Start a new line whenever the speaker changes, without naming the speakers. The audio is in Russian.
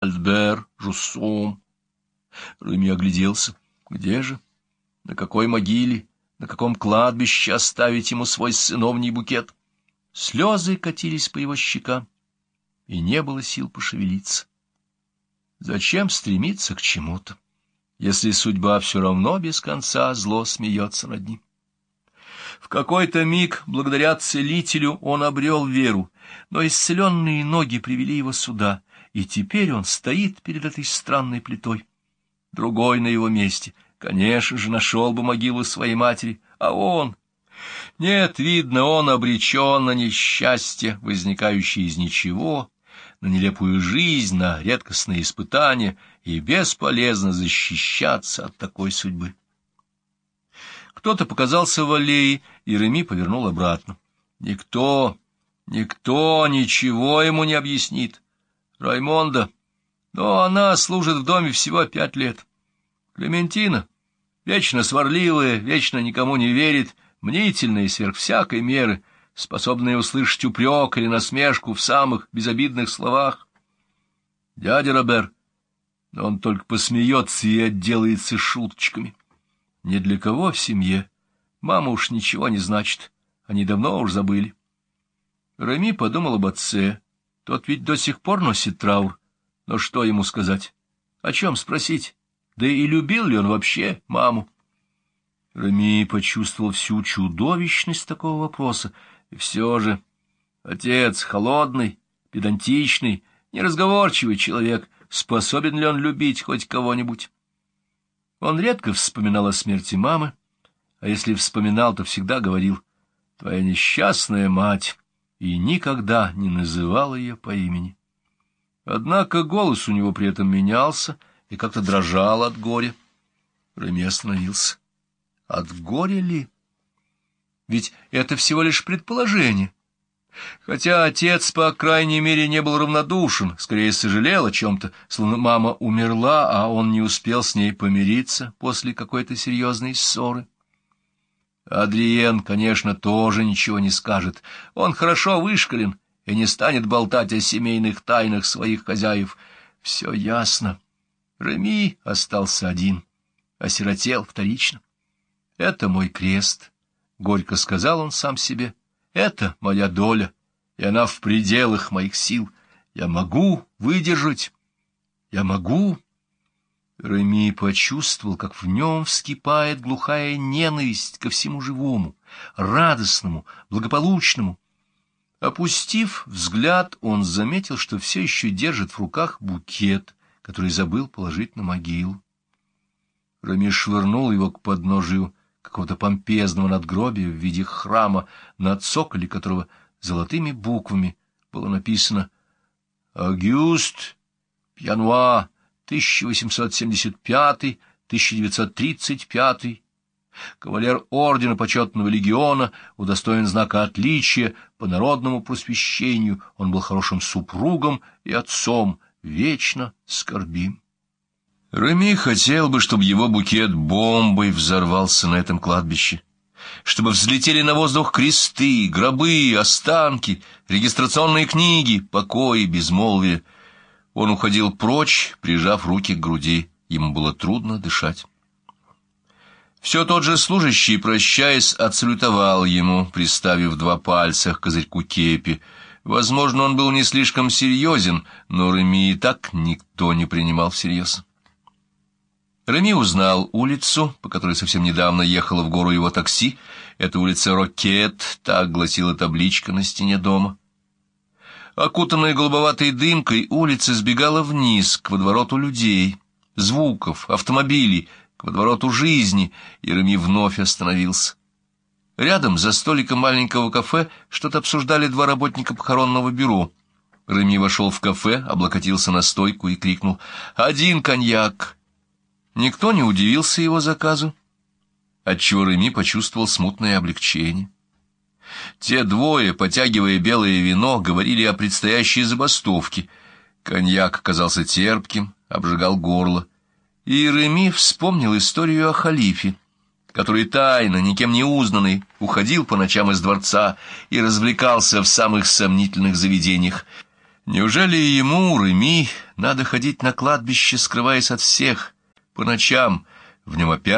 Альбер, Жуссом. Реми огляделся. Где же? На какой могиле? На каком кладбище оставить ему свой сыновний букет? Слезы катились по его щекам, и не было сил пошевелиться. Зачем стремиться к чему-то, если судьба все равно без конца зло смеется над ним? В какой-то миг, благодаря целителю, он обрел веру, но исцеленные ноги привели его сюда, и теперь он стоит перед этой странной плитой. Другой на его месте, конечно же, нашел бы могилу своей матери, а он... Нет, видно, он обречен на несчастье, возникающее из ничего, на нелепую жизнь, на редкостные испытания, и бесполезно защищаться от такой судьбы. Кто-то показался в аллее, и Реми повернул обратно. Никто, никто ничего ему не объяснит. Раймонда, но она служит в доме всего пять лет. Клементина, вечно сварливая, вечно никому не верит, мнительная сверх всякой меры, способная услышать упрек или насмешку в самых безобидных словах. Дядя Робер, он только посмеется и отделается шуточками. Ни для кого в семье мама уж ничего не значит, они давно уж забыли. Реми подумал об отце. Тот ведь до сих пор носит траур. Но что ему сказать? О чем спросить? Да и любил ли он вообще маму? Реми почувствовал всю чудовищность такого вопроса, и все же отец холодный, педантичный, неразговорчивый человек, способен ли он любить хоть кого-нибудь? Он редко вспоминал о смерти мамы, а если вспоминал, то всегда говорил «твоя несчастная мать» и никогда не называл ее по имени. Однако голос у него при этом менялся и как-то дрожал от горя. Реми остановился. От горя ли? Ведь это всего лишь предположение. Хотя отец, по крайней мере, не был равнодушен, скорее сожалел о чем-то, словно мама умерла, а он не успел с ней помириться после какой-то серьезной ссоры. Адриен, конечно, тоже ничего не скажет. Он хорошо вышкален и не станет болтать о семейных тайнах своих хозяев. Все ясно. Реми остался один, осиротел вторично. Это мой крест, — горько сказал он сам себе. Это моя доля, и она в пределах моих сил. Я могу выдержать. Я могу. Реми почувствовал, как в нем вскипает глухая ненависть ко всему живому, радостному, благополучному. Опустив взгляд, он заметил, что все еще держит в руках букет, который забыл положить на могилу. Рами швырнул его к подножию какого-то помпезного надгробия в виде храма, на цоколе которого золотыми буквами было написано «Агюст Пьянуа 1875-1935, кавалер ордена почетного легиона, удостоен знака отличия по народному просвещению, он был хорошим супругом и отцом, вечно скорбим. Реми хотел бы, чтобы его букет бомбой взорвался на этом кладбище, чтобы взлетели на воздух кресты, гробы, останки, регистрационные книги, покои, безмолвие. Он уходил прочь, прижав руки к груди. Ему было трудно дышать. Все тот же служащий, прощаясь, отсалютовал ему, приставив два пальца к козырьку кепи. Возможно, он был не слишком серьезен, но Реми и так никто не принимал всерьез. Реми узнал улицу, по которой совсем недавно ехало в гору его такси. Это улица Рокет, так гласила табличка на стене дома. Окутанная голубоватой дымкой, улица сбегала вниз, к водовороту людей, звуков, автомобилей, к водовороту жизни, и Реми вновь остановился. Рядом, за столиком маленького кафе, что-то обсуждали два работника похоронного бюро. Реми вошел в кафе, облокотился на стойку и крикнул «Один коньяк!» Никто не удивился его заказу, отчего Реми почувствовал смутное облегчение. Те двое, потягивая белое вино, говорили о предстоящей забастовке. Коньяк оказался терпким, обжигал горло. И Реми вспомнил историю о халифе, который тайно, никем не узнанный, уходил по ночам из дворца и развлекался в самых сомнительных заведениях. Неужели ему, Реми, надо ходить на кладбище, скрываясь от всех, по ночам, в нем опять